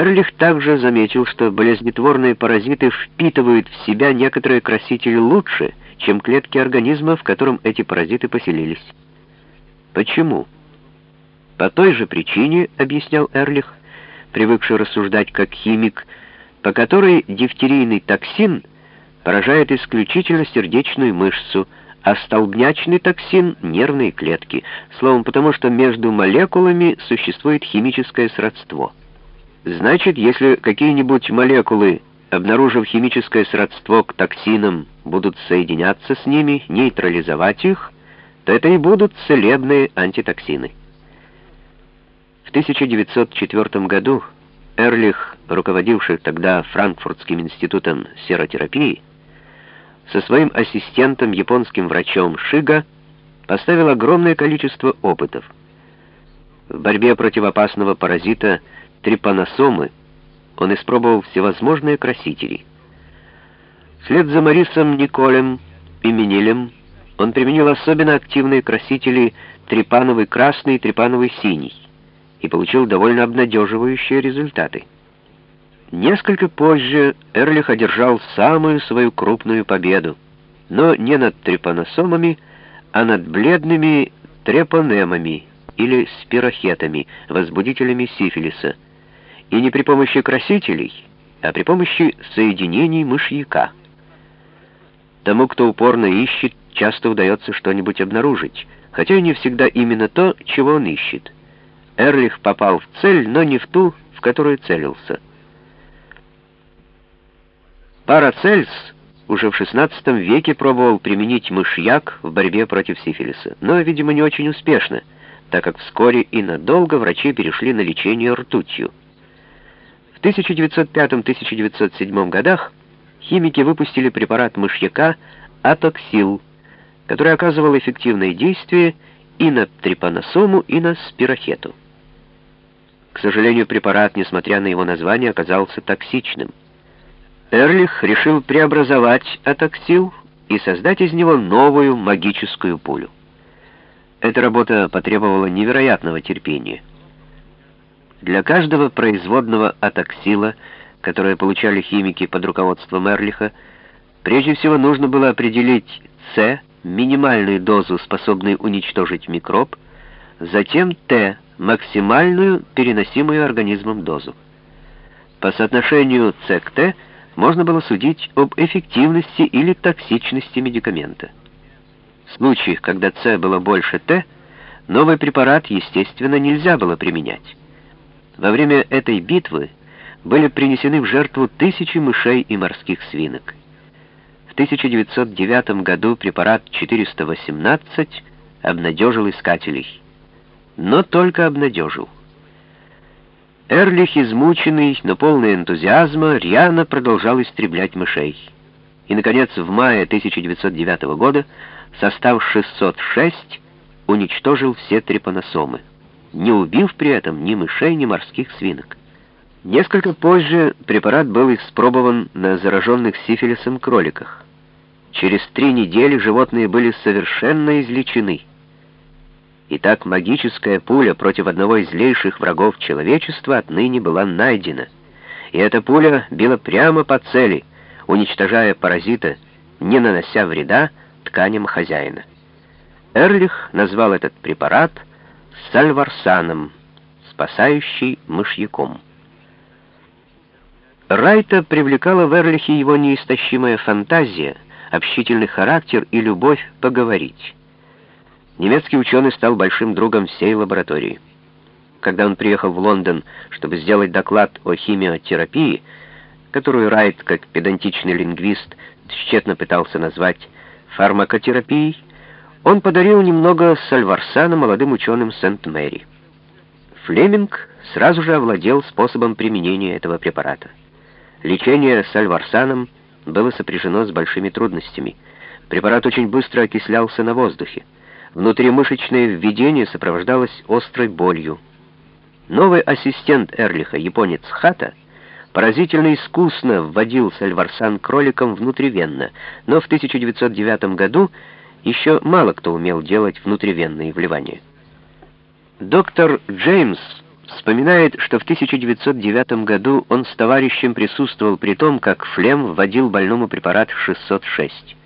Эрлих также заметил, что болезнетворные паразиты впитывают в себя некоторые красители лучше, чем клетки организма, в котором эти паразиты поселились. Почему? По той же причине, объяснял Эрлих, привыкший рассуждать как химик, по которой дифтерийный токсин поражает исключительно сердечную мышцу, а столбнячный токсин — нервные клетки. Словом, потому что между молекулами существует химическое сродство. Значит, если какие-нибудь молекулы, обнаружив химическое сродство к токсинам, будут соединяться с ними, нейтрализовать их, то это и будут целебные антитоксины. В 1904 году Эрлих, руководивший тогда Франкфуртским институтом серотерапии, со своим ассистентом, японским врачом Шига, поставил огромное количество опытов. В борьбе против опасного паразита трипаносомы он испробовал всевозможные красители. Вслед за Марисом Николем и Минилем он применил особенно активные красители трипановый красный и трипановый синий и получил довольно обнадеживающие результаты. Несколько позже Эрлих одержал самую свою крупную победу, но не над трепаносомами, а над бледными трепонемами или спирохетами, возбудителями сифилиса, и не при помощи красителей, а при помощи соединений мышьяка. Тому, кто упорно ищет, часто удается что-нибудь обнаружить, хотя и не всегда именно то, чего он ищет. Эрлих попал в цель, но не в ту, в которую целился. Парацельс уже в XVI веке пробовал применить мышьяк в борьбе против сифилиса, но, видимо, не очень успешно, так как вскоре и надолго врачи перешли на лечение ртутью. В 1905-1907 годах химики выпустили препарат мышьяка атоксил, который оказывал эффективное действие и на трипаносому, и на спирохету. К сожалению, препарат, несмотря на его название, оказался токсичным. Эрлих решил преобразовать атаксил и создать из него новую магическую пулю. Эта работа потребовала невероятного терпения. Для каждого производного атаксила, которое получали химики под руководством Эрлиха, прежде всего нужно было определить С, минимальную дозу, способную уничтожить микроб, затем Т, максимальную, переносимую организмом дозу. По соотношению С к Т – можно было судить об эффективности или токсичности медикамента. В случаях, когда С было больше Т, новый препарат, естественно, нельзя было применять. Во время этой битвы были принесены в жертву тысячи мышей и морских свинок. В 1909 году препарат 418 обнадежил искателей. Но только обнадежил. Эрлих, измученный, но полный энтузиазма, рьяно продолжал истреблять мышей. И, наконец, в мае 1909 года состав 606 уничтожил все трепаносомы, не убив при этом ни мышей, ни морских свинок. Несколько позже препарат был испробован на зараженных сифилисом кроликах. Через три недели животные были совершенно излечены. Итак, магическая пуля против одного из злейших врагов человечества отныне была найдена. И эта пуля била прямо по цели, уничтожая паразита, не нанося вреда тканям хозяина. Эрлих назвал этот препарат сальварсаном, спасающий мышьяком. Райта привлекала в Эрлихе его неистощимая фантазия, общительный характер и любовь поговорить. Немецкий ученый стал большим другом всей лаборатории. Когда он приехал в Лондон, чтобы сделать доклад о химиотерапии, которую Райт, как педантичный лингвист, тщетно пытался назвать фармакотерапией, он подарил немного сальварсана молодым ученым Сент-Мэри. Флеминг сразу же овладел способом применения этого препарата. Лечение сальварсаном было сопряжено с большими трудностями. Препарат очень быстро окислялся на воздухе. Внутримышечное введение сопровождалось острой болью. Новый ассистент Эрлиха, японец Хата, поразительно искусно вводил сальварсан кроликам внутривенно, но в 1909 году еще мало кто умел делать внутривенные вливания. Доктор Джеймс вспоминает, что в 1909 году он с товарищем присутствовал при том, как Флем вводил больному препарат 606.